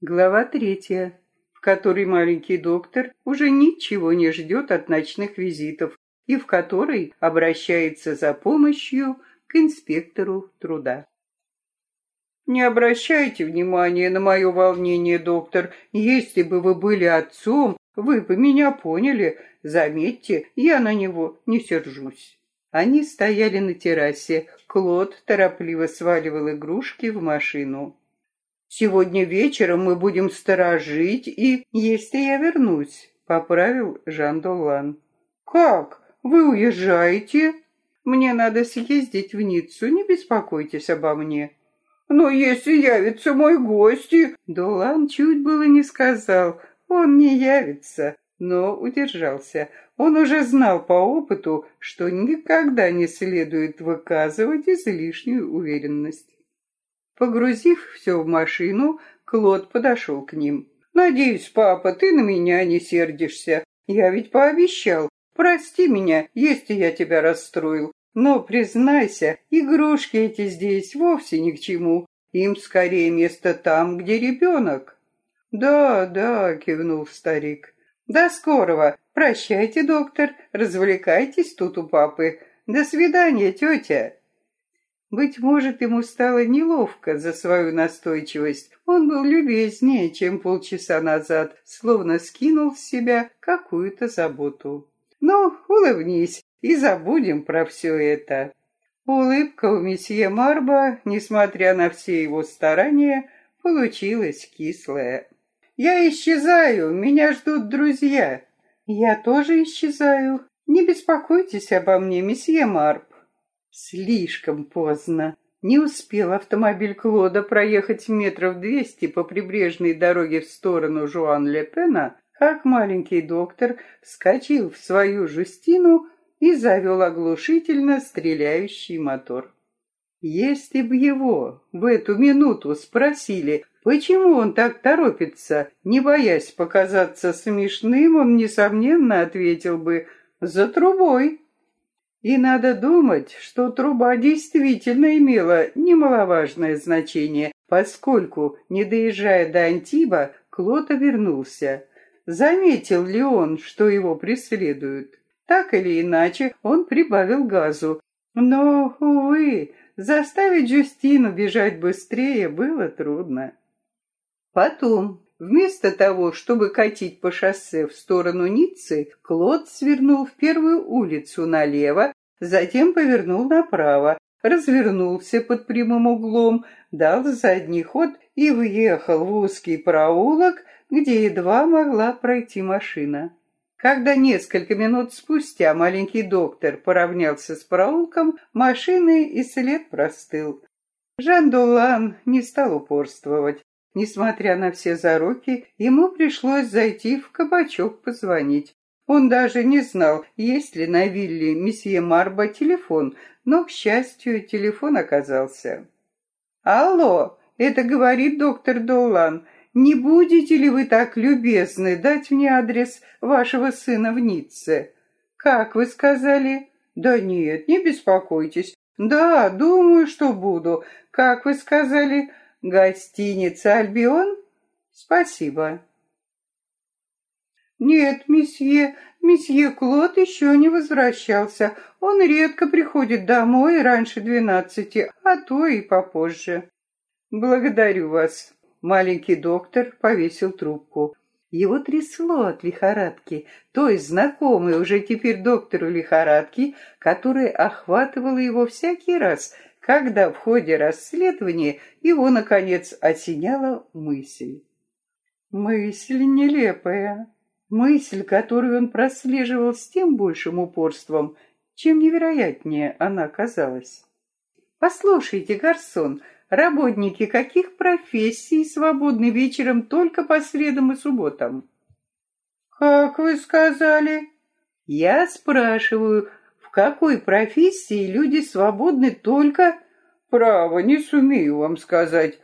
Глава третья, в которой маленький доктор уже ничего не ждет от ночных визитов и в которой обращается за помощью к инспектору труда. Не обращайте внимания на мое волнение, доктор. Если бы вы были отцом, вы бы меня поняли. Заметьте, я на него не сержусь. Они стояли на террасе. Клод торопливо сваливал игрушки в машину. «Сегодня вечером мы будем сторожить, и если я вернусь», — поправил Жан Долан. «Как? Вы уезжаете?» «Мне надо съездить в Ниццу, не беспокойтесь обо мне». «Но если явится мой гость...» Долан чуть было не сказал, он не явится, но удержался. Он уже знал по опыту, что никогда не следует выказывать излишнюю уверенность. Погрузив все в машину, Клод подошел к ним. «Надеюсь, папа, ты на меня не сердишься. Я ведь пообещал. Прости меня, если я тебя расстроил. Но, признайся, игрушки эти здесь вовсе ни к чему. Им скорее место там, где ребенок». «Да, да», — кивнул старик. «До скорого. Прощайте, доктор. Развлекайтесь тут у папы. До свидания, тетя». Быть может, ему стало неловко за свою настойчивость. Он был любезнее, чем полчаса назад, словно скинул с себя какую-то заботу. «Ну, улыбнись и забудем про все это». Улыбка у месье Марба, несмотря на все его старания, получилась кислая. «Я исчезаю, меня ждут друзья». «Я тоже исчезаю. Не беспокойтесь обо мне, месье Марб». Слишком поздно. Не успел автомобиль Клода проехать метров двести по прибрежной дороге в сторону Жуан-Ле-Пена, как маленький доктор вскочил в свою Жустину и завел оглушительно стреляющий мотор. Если бы его в эту минуту спросили, почему он так торопится, не боясь показаться смешным, он, несомненно, ответил бы «за трубой». И надо думать, что труба действительно имела немаловажное значение, поскольку, не доезжая до Антиба, Клота вернулся. Заметил ли он, что его преследуют? Так или иначе, он прибавил газу. Но, увы, заставить Джустину бежать быстрее было трудно. Потом, вместо того, чтобы катить по шоссе в сторону Ниццы, Клод свернул в первую улицу налево, затем повернул направо, развернулся под прямым углом, дал задний ход и въехал в узкий проулок, где едва могла пройти машина. Когда несколько минут спустя маленький доктор поравнялся с проулком, машины и след простыл. Жан Долан не стал упорствовать. Несмотря на все зароки, ему пришлось зайти в кабачок позвонить. Он даже не знал, есть ли на вилле месье Марба телефон, но, к счастью, телефон оказался. «Алло, это говорит доктор Долан. Не будете ли вы так любезны дать мне адрес вашего сына в Ницце? Как вы сказали? Да нет, не беспокойтесь. Да, думаю, что буду. Как вы сказали? Гостиница Альбион? Спасибо. Нет, месье, месье Клод еще не возвращался. Он редко приходит домой раньше двенадцати, а то и попозже. Благодарю вас. Маленький доктор повесил трубку. Его трясло от лихорадки, той знакомой уже теперь доктору лихорадки, которая охватывала его всякий раз, когда в ходе расследования его, наконец, осеняла мысль. Мысль нелепая, мысль, которую он прослеживал с тем большим упорством, чем невероятнее она казалась. «Послушайте, Гарсон, Работники каких профессий свободны вечером только по средам и субботам? Как вы сказали? Я спрашиваю, в какой профессии люди свободны только... Право, не сумею вам сказать.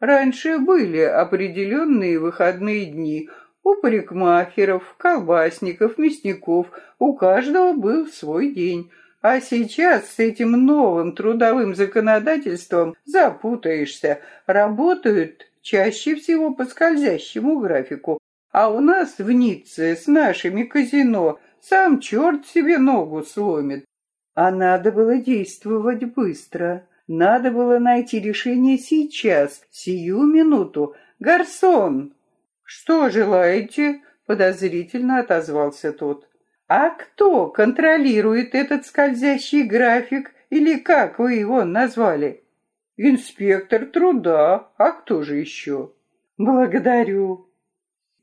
Раньше были определенные выходные дни. У парикмахеров, колбасников, мясников, у каждого был свой день. А сейчас с этим новым трудовым законодательством запутаешься. Работают чаще всего по скользящему графику. А у нас в Ницце с нашими казино сам черт себе ногу сломит. А надо было действовать быстро. Надо было найти решение сейчас, сию минуту. «Гарсон!» «Что желаете?» — подозрительно отозвался тот. А кто контролирует этот скользящий график, или как вы его назвали? Инспектор труда, а кто же еще? Благодарю.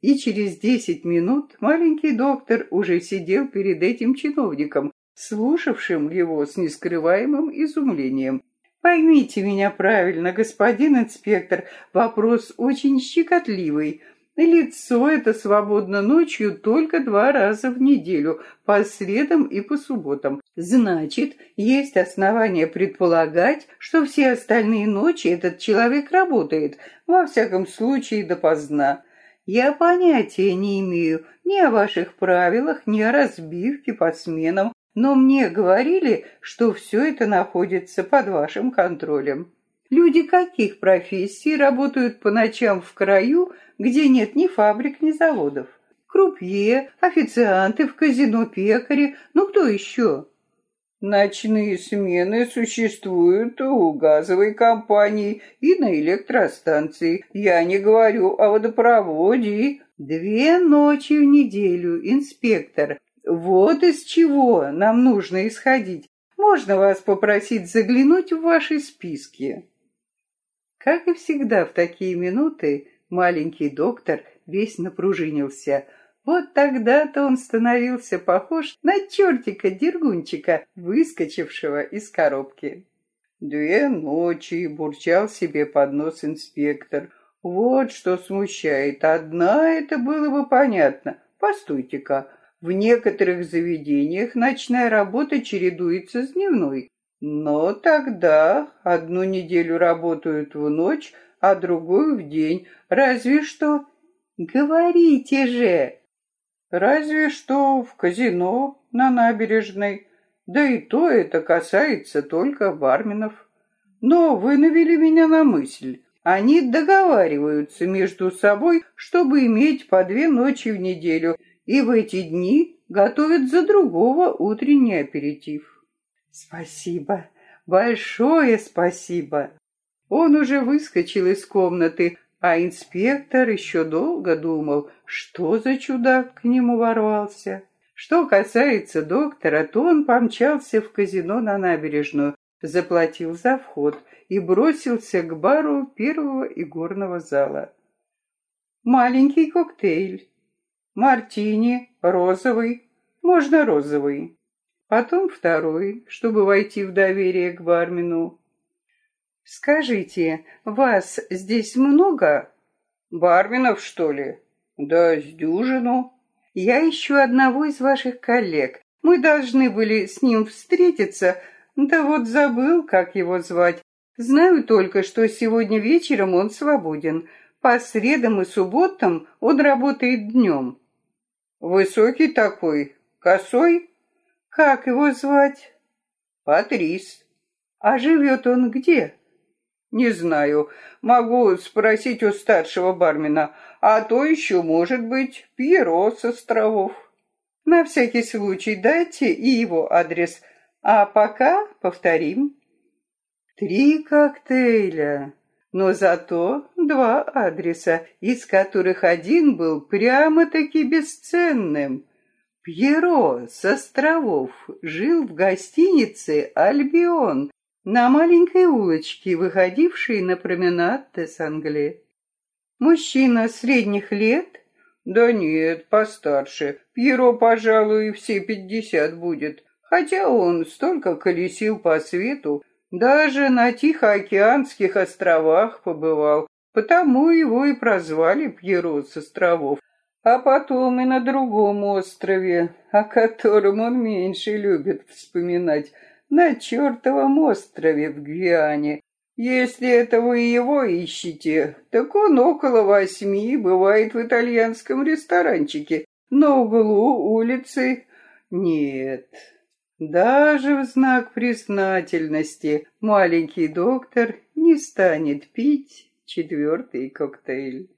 И через десять минут маленький доктор уже сидел перед этим чиновником, слушавшим его с нескрываемым изумлением. Поймите меня правильно, господин инспектор, вопрос очень щекотливый. Лицо это свободно ночью только два раза в неделю, по средам и по субботам. Значит, есть основания предполагать, что все остальные ночи этот человек работает, во всяком случае допоздна. Я понятия не имею ни о ваших правилах, ни о разбивке по сменам, но мне говорили, что все это находится под вашим контролем. Люди каких профессий работают по ночам в краю, где нет ни фабрик, ни заводов? Крупье, официанты в казино, пекари, ну кто еще? Ночные смены существуют у газовой компании и на электростанции. Я не говорю о водопроводе. Две ночи в неделю, инспектор. Вот из чего нам нужно исходить. Можно вас попросить заглянуть в ваши списки? Как и всегда в такие минуты, маленький доктор весь напружинился. Вот тогда-то он становился похож на чертика-дергунчика, выскочившего из коробки. «Две ночи!» — бурчал себе под нос инспектор. «Вот что смущает. Одна это было бы понятно. Постойте-ка, в некоторых заведениях ночная работа чередуется с дневной. Но тогда одну неделю работают в ночь, а другую в день. Разве что... Говорите же! Разве что в казино на набережной. Да и то это касается только барменов. Но вы навели меня на мысль. Они договариваются между собой, чтобы иметь по две ночи в неделю, и в эти дни готовят за другого утренний аперитив. Спасибо, большое спасибо. Он уже выскочил из комнаты, а инспектор еще долго думал, что за чудак к нему ворвался. Что касается доктора, то он помчался в казино на набережную, заплатил за вход и бросился к бару первого игорного зала. Маленький коктейль. Мартини, розовый, можно розовый потом второй, чтобы войти в доверие к бармену. «Скажите, вас здесь много?» «Барменов, что ли?» «Да, с дюжину». «Я ищу одного из ваших коллег. Мы должны были с ним встретиться, да вот забыл, как его звать. Знаю только, что сегодня вечером он свободен. По средам и субботам он работает днем». «Высокий такой, косой?» Как его звать? Патрис. А живет он где? Не знаю. Могу спросить у старшего бармена. А то еще, может быть, Пьеро с островов. На всякий случай дайте и его адрес. А пока повторим. Три коктейля, но зато два адреса, из которых один был прямо-таки бесценным. Пьеро с островов жил в гостинице «Альбион» на маленькой улочке, выходившей на променад Тесс-Англе. Мужчина средних лет? Да нет, постарше. Пьеро, пожалуй, все пятьдесят будет. Хотя он столько колесил по свету, даже на Тихоокеанских островах побывал, потому его и прозвали Пьеро с островов а потом и на другом острове, о котором он меньше любит вспоминать, на чертовом острове в Гвиане. Если это вы его ищете, так он около восьми бывает в итальянском ресторанчике на углу улицы. Нет, Даже в знак признательности маленький доктор не станет пить четвертый коктейль.